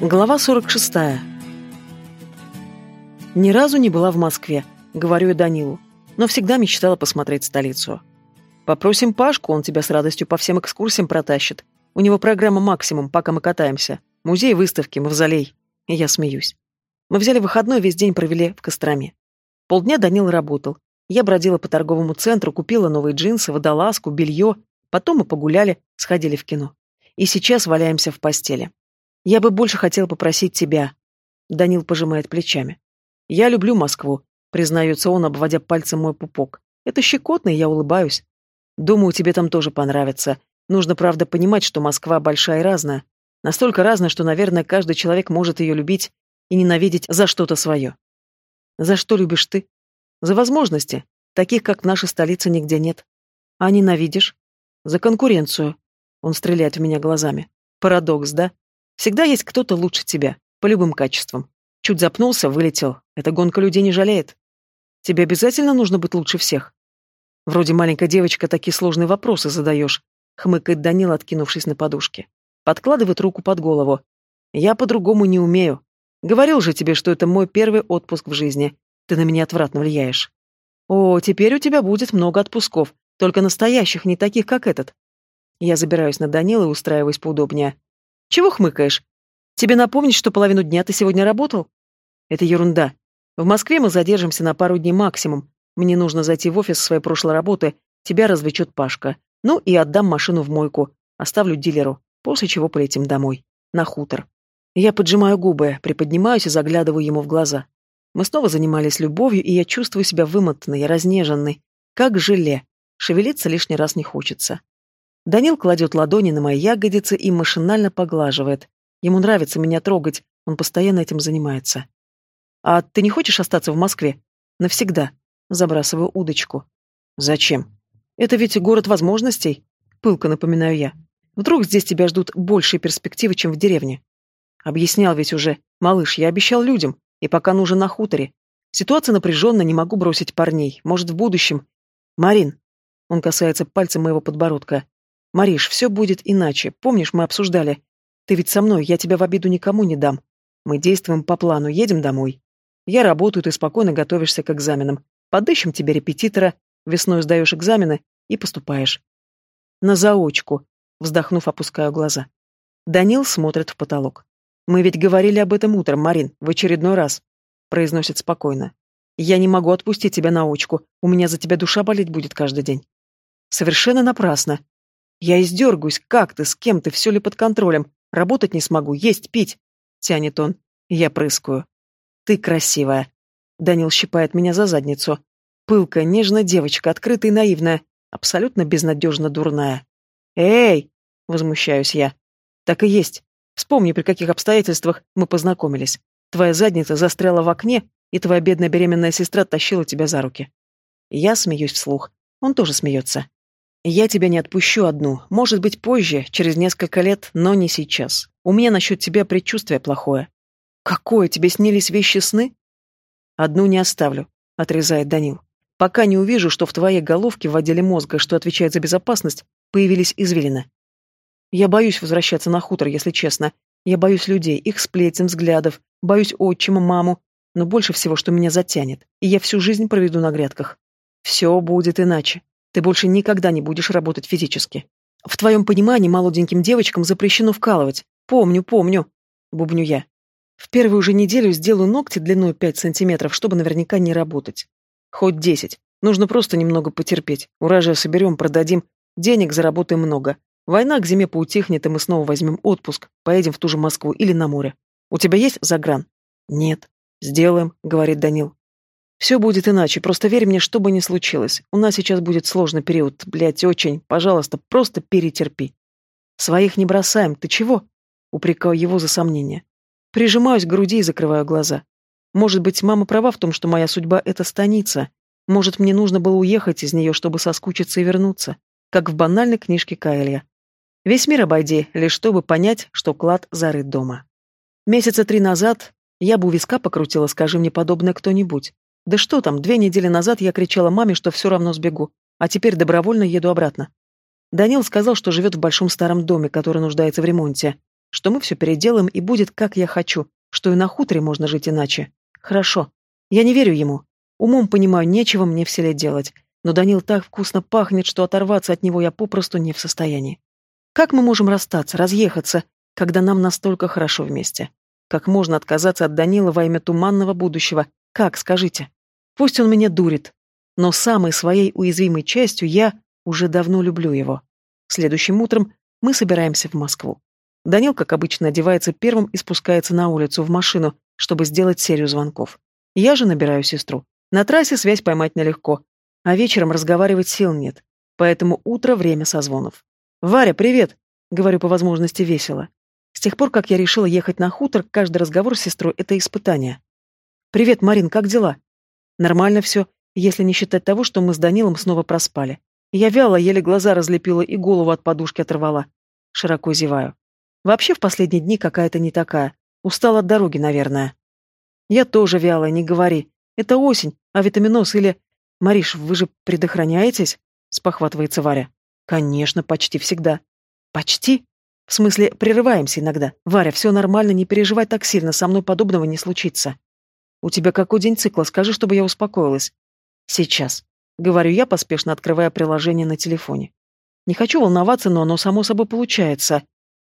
Глава 46. Ни разу не была в Москве, говорю я Данилу, но всегда мечтала посмотреть столицу. Попросим Пашку, он тебя с радостью по всем экскурсиям протащит. У него программа максимум, пока мы катаемся. Музей, выставки, мавзолей. И я смеюсь. Мы взяли выходной, весь день провели в Костроме. Полдня Данил работал. Я бродила по торговому центру, купила новые джинсы, водолазку, белье. Потом мы погуляли, сходили в кино. И сейчас валяемся в постели. Я бы больше хотел попросить тебя. Данил пожимает плечами. Я люблю Москву, признается он, обводя пальцем мой пупок. Это щекотно, и я улыбаюсь. Думаю, тебе там тоже понравится. Нужно, правда, понимать, что Москва большая и разная. Настолько разная, что, наверное, каждый человек может ее любить и ненавидеть за что-то свое. За что любишь ты? За возможности, таких, как в нашей столице, нигде нет. А ненавидишь? За конкуренцию. Он стреляет в меня глазами. Парадокс, да? Всегда есть кто-то лучше тебя, по любым качествам. Чуть запнулся, вылетел. Эта гонка людей не жалеет. Тебе обязательно нужно быть лучше всех? Вроде маленькая девочка такие сложные вопросы задаешь, хмыкает Данил, откинувшись на подушке. Подкладывает руку под голову. Я по-другому не умею. Говорил же тебе, что это мой первый отпуск в жизни. Ты на меня отвратно влияешь. О, теперь у тебя будет много отпусков, только настоящих, не таких, как этот. Я забираюсь на Данила и устраиваюсь поудобнее. Чего хмыкаешь? Тебе напомнить, что половину дня ты сегодня работал? Это ерунда. В Москве мы задержимся на пару дней максимум. Мне нужно зайти в офис своей прошлой работы, тебя развлечет Пашка. Ну и отдам машину в мойку, оставлю дилеру, после чего полетим домой. На хутор. Я поджимаю губы, приподнимаюсь и заглядываю ему в глаза. Мы снова занимались любовью, и я чувствую себя вымотанной, разнеженной, как желе. Шевелиться лишний раз не хочется. Данил кладет ладони на мои ягодицы и машинально поглаживает. Ему нравится меня трогать, он постоянно этим занимается. «А ты не хочешь остаться в Москве? Навсегда?» Забрасываю удочку. «Зачем? Это ведь город возможностей», — пылко напоминаю я. «Вдруг здесь тебя ждут большие перспективы, чем в деревне?» Объяснял ведь уже. «Малыш, я обещал людям, и пока нужен на хуторе. Ситуация напряженная, не могу бросить парней. Может, в будущем...» «Марин», — он касается пальцем моего подбородка, «Мариш, все будет иначе. Помнишь, мы обсуждали? Ты ведь со мной, я тебя в обиду никому не дам. Мы действуем по плану, едем домой. Я работаю, ты спокойно готовишься к экзаменам. Подыщем тебе репетитора, весной сдаешь экзамены и поступаешь». «На заочку», — вздохнув, опускаю глаза. Данил смотрит в потолок. «Мы ведь говорили об этом утром, Марин, в очередной раз», — произносит спокойно. «Я не могу отпустить тебя на очку, у меня за тебя душа болеть будет каждый день». «Совершенно напрасно», я издергаюсь, как ты, с кем ты, все ли под контролем. Работать не смогу, есть, пить. Тянет он. Я прыскаю. Ты красивая. Данил щипает меня за задницу. Пылкая, нежная девочка, открытая и наивная, абсолютно безнадежно дурная. Эй! Возмущаюсь я. Так и есть. Вспомни, при каких обстоятельствах мы познакомились. Твоя задница застряла в окне, и твоя бедная беременная сестра тащила тебя за руки. Я смеюсь вслух. Он тоже смеется. Я тебя не отпущу одну. Может быть, позже, через несколько лет, но не сейчас. У меня насчет тебя предчувствие плохое. Какое? Тебе снились вещи сны? Одну не оставлю, отрезает Данил. Пока не увижу, что в твоей головке в отделе мозга, что отвечает за безопасность, появились извилины. Я боюсь возвращаться на хутор, если честно. Я боюсь людей, их сплетен, взглядов, боюсь отчима, маму, но больше всего, что меня затянет, и я всю жизнь проведу на грядках. Все будет иначе. Ты больше никогда не будешь работать физически. В твоем понимании молоденьким девочкам запрещено вкалывать. Помню, помню. Бубню я. В первую же неделю сделаю ногти длиной 5 сантиметров, чтобы наверняка не работать. Хоть 10. Нужно просто немного потерпеть. Урожай соберем, продадим. Денег заработаем много. Война к зиме поутихнет, и мы снова возьмем отпуск. Поедем в ту же Москву или на море. У тебя есть загран? Нет. Сделаем, говорит Данил. Все будет иначе, просто верь мне, что бы ни случилось. У нас сейчас будет сложный период, блядь, очень. Пожалуйста, просто перетерпи. Своих не бросаем, ты чего? Упрекаю его за сомнение. Прижимаюсь к груди и закрываю глаза. Может быть, мама права в том, что моя судьба — это станица. Может, мне нужно было уехать из нее, чтобы соскучиться и вернуться, как в банальной книжке Каэлья. Весь мир обойди, лишь чтобы понять, что клад зарыт дома. Месяца три назад я бы у виска покрутила, скажи мне подобное кто-нибудь. Да что там, две недели назад я кричала маме, что все равно сбегу, а теперь добровольно еду обратно. Данил сказал, что живет в большом старом доме, который нуждается в ремонте, что мы все переделаем и будет, как я хочу, что и на хуторе можно жить иначе. Хорошо. Я не верю ему. Умом понимаю, нечего мне в селе делать. Но Данил так вкусно пахнет, что оторваться от него я попросту не в состоянии. Как мы можем расстаться, разъехаться, когда нам настолько хорошо вместе? Как можно отказаться от Данила во имя туманного будущего? Как, скажите? Пусть он меня дурит, но самой своей уязвимой частью я уже давно люблю его. Следующим утром мы собираемся в Москву. Данил, как обычно, одевается первым и спускается на улицу в машину, чтобы сделать серию звонков. Я же набираю сестру. На трассе связь поймать нелегко, а вечером разговаривать сил нет. Поэтому утро — время созвонов. «Варя, привет!» — говорю по возможности весело. С тех пор, как я решила ехать на хутор, каждый разговор с сестрой — это испытание. «Привет, Марин, как дела?» «Нормально все, если не считать того, что мы с Данилом снова проспали. Я вяло, еле глаза разлепила и голову от подушки оторвала. Широко зеваю. Вообще в последние дни какая-то не такая. Устал от дороги, наверное. Я тоже вялая, не говори. Это осень, а витаминоз или... Мариш, вы же предохраняетесь? Спохватывается Варя. Конечно, почти всегда. Почти? В смысле, прерываемся иногда. Варя, все нормально, не переживай так сильно, со мной подобного не случится. У тебя какой день цикла, скажи, чтобы я успокоилась. Сейчас. Говорю я, поспешно открывая приложение на телефоне. Не хочу волноваться, но оно само собой получается.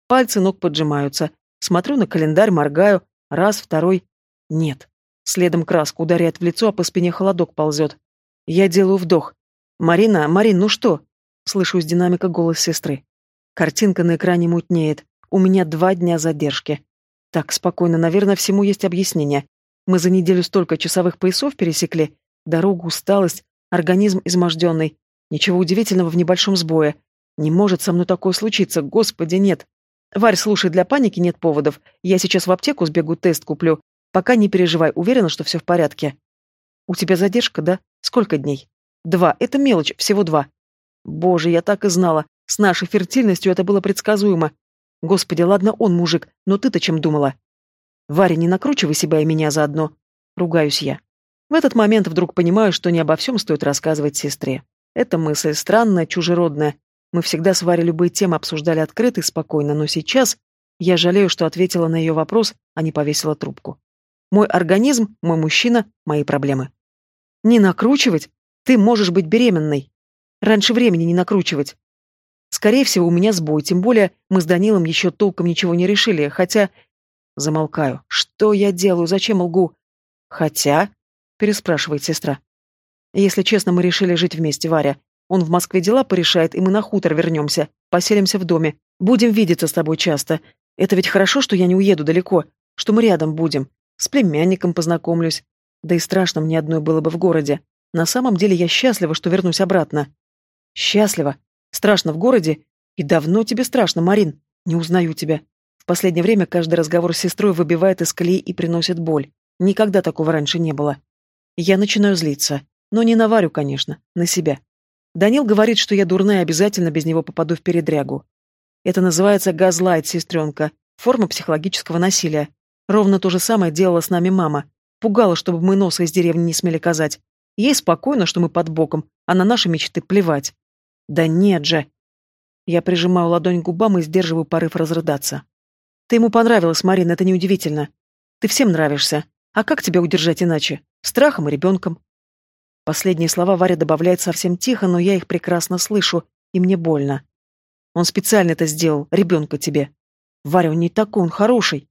Пальцы ног поджимаются. Смотрю на календарь, моргаю. Раз, второй. Нет. Следом краска ударяет в лицо, а по спине холодок ползет. Я делаю вдох. «Марина, Марин, ну что?» Слышу из динамика голос сестры. Картинка на экране мутнеет. У меня два дня задержки. Так, спокойно, наверное, всему есть объяснение. Мы за неделю столько часовых поясов пересекли. Дорогу, усталость, организм изможденный. Ничего удивительного в небольшом сбое. Не может со мной такое случиться, господи, нет. Варь, слушай, для паники нет поводов. Я сейчас в аптеку сбегу, тест куплю. Пока не переживай, уверена, что все в порядке. У тебя задержка, да? Сколько дней? Два. Это мелочь, всего два. Боже, я так и знала. С нашей фертильностью это было предсказуемо. Господи, ладно он мужик, но ты-то чем думала? Варя, не накручивай себя и меня заодно. Ругаюсь я. В этот момент вдруг понимаю, что не обо всем стоит рассказывать сестре. Эта мысль странная, чужеродная, мы всегда с Варей любые темы обсуждали открыто и спокойно, но сейчас я жалею, что ответила на ее вопрос, а не повесила трубку. Мой организм, мой мужчина, мои проблемы. Не накручивать? Ты можешь быть беременной. Раньше времени не накручивать. Скорее всего, у меня сбой, тем более мы с Данилом еще толком ничего не решили, хотя... Замолкаю. Что я делаю? Зачем лгу? Хотя... Переспрашивает сестра. Если честно, мы решили жить вместе, Варя. Он в Москве дела порешает, и мы на хутор вернемся, поселимся в доме. Будем видеться с тобой часто. Это ведь хорошо, что я не уеду далеко, что мы рядом будем. С племянником познакомлюсь. Да и страшно мне одной было бы в городе. На самом деле я счастлива, что вернусь обратно. Счастлива. Страшно в городе. И давно тебе страшно, Марин. Не узнаю тебя. Последнее время каждый разговор с сестрой выбивает из колеи и приносит боль. Никогда такого раньше не было. Я начинаю злиться. Но не на Варю, конечно, на себя. Данил говорит, что я дурная, обязательно без него попаду в передрягу. Это называется газлайт, сестренка, форма психологического насилия. Ровно то же самое делала с нами мама. Пугала, чтобы мы носа из деревни не смели казать. Ей спокойно, что мы под боком, а на наши мечты плевать. Да нет же. Я прижимаю ладонь к губам и сдерживаю порыв разрыдаться. Ты ему понравилась, Марина, это неудивительно. Ты всем нравишься. А как тебя удержать иначе? Страхом и ребенком. Последние слова Варя добавляет совсем тихо, но я их прекрасно слышу, и мне больно. Он специально это сделал, ребенка тебе. Варя, он не такой, он хороший.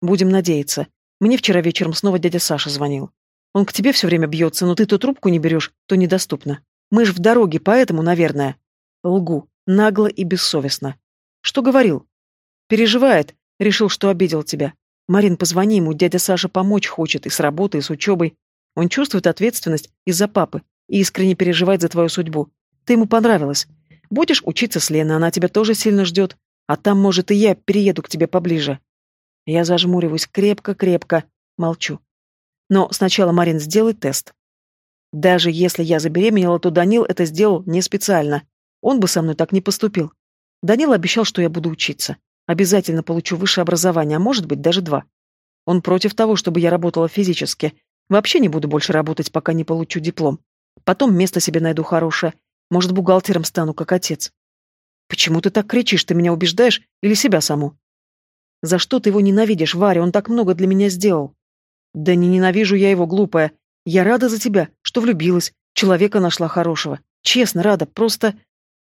Будем надеяться. Мне вчера вечером снова дядя Саша звонил. Он к тебе все время бьется, но ты то трубку не берешь, то недоступно. Мы ж в дороге, поэтому, наверное. Лгу, нагло и бессовестно. Что говорил? Переживает, решил, что обидел тебя. Марин, позвони ему, дядя Саша помочь хочет и с работой, и с учебой. Он чувствует ответственность из-за папы и искренне переживает за твою судьбу. Ты ему понравилась. Будешь учиться с Леной, она тебя тоже сильно ждет. А там, может, и я перееду к тебе поближе. Я зажмуриваюсь крепко-крепко, молчу. Но сначала, Марин, сделай тест. Даже если я забеременела, то Данил это сделал не специально. Он бы со мной так не поступил. Данил обещал, что я буду учиться. Обязательно получу высшее образование, а может быть, даже два. Он против того, чтобы я работала физически, Вообще не буду больше работать, пока не получу диплом. Потом место себе найду хорошее. Может, бухгалтером стану, как отец. Почему ты так кричишь? Ты меня убеждаешь или себя саму? За что ты его ненавидишь, Варя? Он так много для меня сделал. Да не ненавижу я его, глупая. Я рада за тебя, что влюбилась. Человека нашла хорошего. Честно, рада, просто...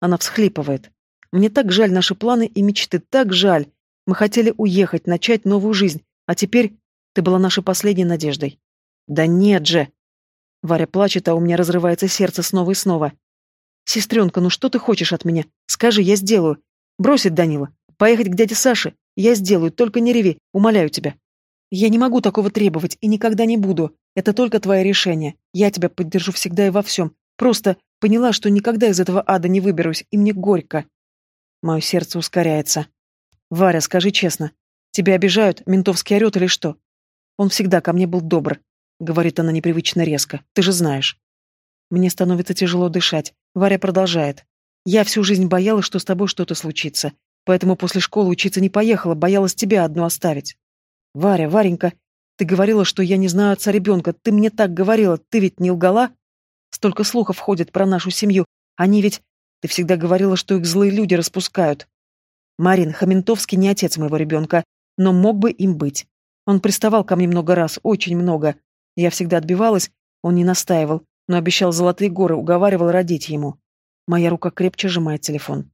Она всхлипывает. Мне так жаль наши планы и мечты, так жаль. Мы хотели уехать, начать новую жизнь, а теперь ты была нашей последней надеждой. Да нет же. Варя плачет, а у меня разрывается сердце снова и снова. Сестренка, ну что ты хочешь от меня? Скажи, я сделаю. Бросить Данила. Поехать к дяде Саше. Я сделаю, только не реви, умоляю тебя. Я не могу такого требовать и никогда не буду. Это только твое решение. Я тебя поддержу всегда и во всем. Просто поняла, что никогда из этого ада не выберусь, и мне горько. Мое сердце ускоряется. Варя, скажи честно, тебя обижают, ментовский орет или что? Он всегда ко мне был добр, говорит она непривычно резко. Ты же знаешь. Мне становится тяжело дышать. Варя продолжает. Я всю жизнь боялась, что с тобой что-то случится. Поэтому после школы учиться не поехала, боялась тебя одну оставить. Варя, Варенька, ты говорила, что я не знаю отца ребенка. Ты мне так говорила. Ты ведь не лгала? Столько слухов ходит про нашу семью. Они ведь... Ты всегда говорила, что их злые люди распускают. Марин, Хаментовский не отец моего ребенка, но мог бы им быть. Он приставал ко мне много раз, очень много. Я всегда отбивалась, он не настаивал, но обещал золотые горы, уговаривал родить ему. Моя рука крепче сжимает телефон.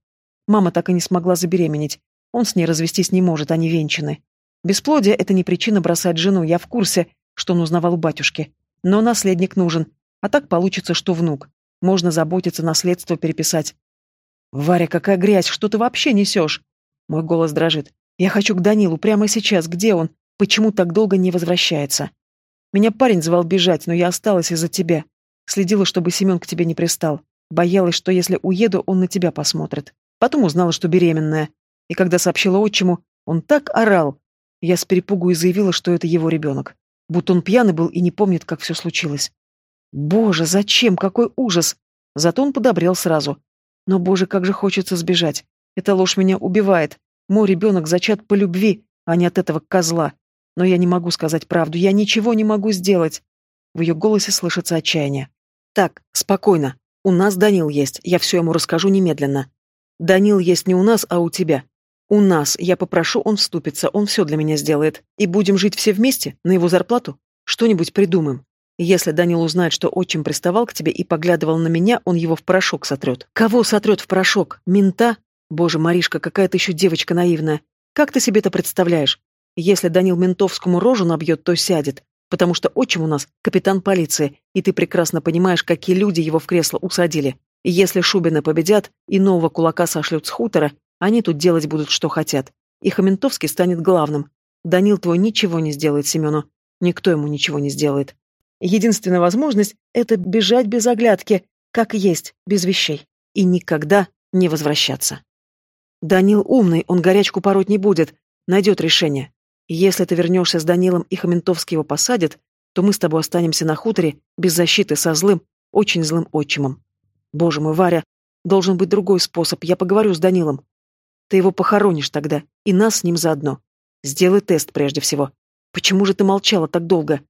Мама так и не смогла забеременеть. Он с ней развестись не может, они венчаны. Бесплодие — это не причина бросать жену, я в курсе, что он узнавал у батюшки. Но наследник нужен, а так получится, что внук. Можно заботиться, наследство переписать. «Варя, какая грязь! Что ты вообще несешь?» Мой голос дрожит. «Я хочу к Данилу прямо сейчас. Где он? Почему так долго не возвращается?» Меня парень звал бежать, но я осталась из-за тебя. Следила, чтобы Семен к тебе не пристал. Боялась, что если уеду, он на тебя посмотрит. Потом узнала, что беременная. И когда сообщила отчиму, он так орал. Я с перепугу и заявила, что это его ребенок. Будто он пьяный был и не помнит, как все случилось. Боже, зачем? Какой ужас! Зато он подобрел сразу. Но, боже, как же хочется сбежать. Эта ложь меня убивает. Мой ребенок зачат по любви, а не от этого козла. Но я не могу сказать правду, я ничего не могу сделать. В ее голосе слышится отчаяние. Так, спокойно. У нас Данил есть, я все ему расскажу немедленно. Данил есть не у нас, а у тебя. У нас, я попрошу, он вступится, он все для меня сделает. И будем жить все вместе, на его зарплату? Что-нибудь придумаем. Если Данил узнает, что отчим приставал к тебе и поглядывал на меня, он его в порошок сотрет. Кого сотрет в порошок? Мента? Боже, Маришка, какая ты еще девочка наивная. Как ты себе это представляешь? Если Данил ментовскому рожу набьет, то сядет. Потому что отчим у нас капитан полиции, и ты прекрасно понимаешь, какие люди его в кресло усадили. Если Шубина победят и нового кулака сошлют с хутора, они тут делать будут, что хотят. И Хаментовский станет главным. Данил твой ничего не сделает Семену. Никто ему ничего не сделает. Единственная возможность — это бежать без оглядки, как есть, без вещей. И никогда не возвращаться. Данил умный, он горячку пороть не будет, найдет решение. Если ты вернешься с Данилом и Хаментовский его посадят, то мы с тобой останемся на хуторе без защиты со злым, очень злым отчимом. Боже мой, Варя, должен быть другой способ, я поговорю с Данилом. Ты его похоронишь тогда, и нас с ним заодно. Сделай тест прежде всего. Почему же ты молчала так долго?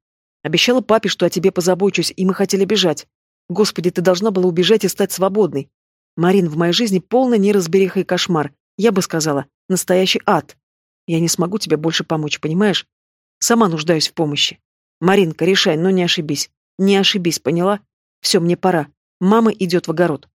Обещала папе, что о тебе позабочусь, и мы хотели бежать. Господи, ты должна была убежать и стать свободной. Марин, в моей жизни полная неразбериха и кошмар. Я бы сказала, настоящий ад. Я не смогу тебе больше помочь, понимаешь? Сама нуждаюсь в помощи. Маринка, решай, но не ошибись. Не ошибись, поняла? Все, мне пора. Мама идет в огород.